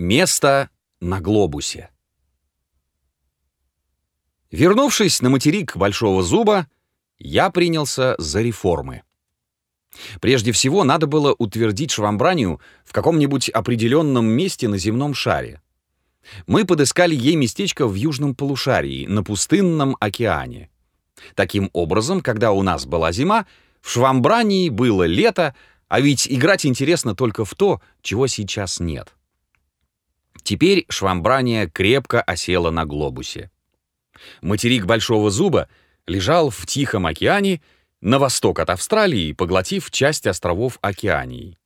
Место на глобусе. Вернувшись на материк Большого Зуба, я принялся за реформы. Прежде всего, надо было утвердить швамбранию в каком-нибудь определенном месте на земном шаре. Мы подыскали ей местечко в южном полушарии, на пустынном океане. Таким образом, когда у нас была зима, в швамбрании было лето, а ведь играть интересно только в то, чего сейчас нет. Теперь швамбрания крепко осела на глобусе. Материк Большого Зуба лежал в Тихом океане на восток от Австралии, поглотив часть островов Океании.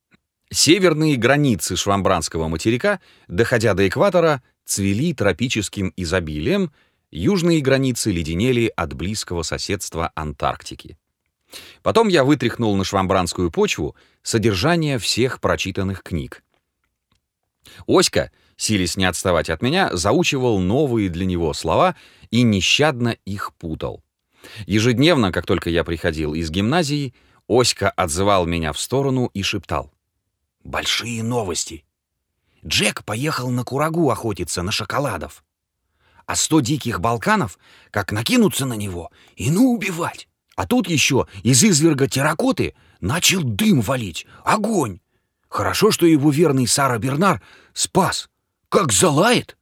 Северные границы швамбранского материка, доходя до экватора, цвели тропическим изобилием, южные границы леденели от близкого соседства Антарктики. Потом я вытряхнул на швамбранскую почву содержание всех прочитанных книг. Оська силясь не отставать от меня, заучивал новые для него слова и нещадно их путал. Ежедневно, как только я приходил из гимназии, Оська отзывал меня в сторону и шептал. «Большие новости! Джек поехал на курагу охотиться на шоколадов. А сто диких балканов как накинутся на него и ну убивать. А тут еще из изверга терракоты начал дым валить, огонь. Хорошо, что его верный Сара Бернар спас. Как залает!»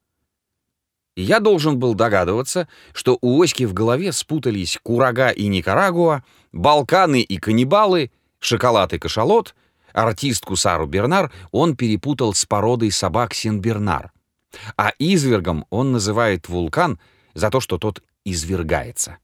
Я должен был догадываться, что у Оськи в голове спутались Курага и Никарагуа, Балканы и каннибалы, шоколад и кашалот, артистку Сару Бернар он перепутал с породой собак Сен-Бернар, а извергом он называет вулкан за то, что тот извергается.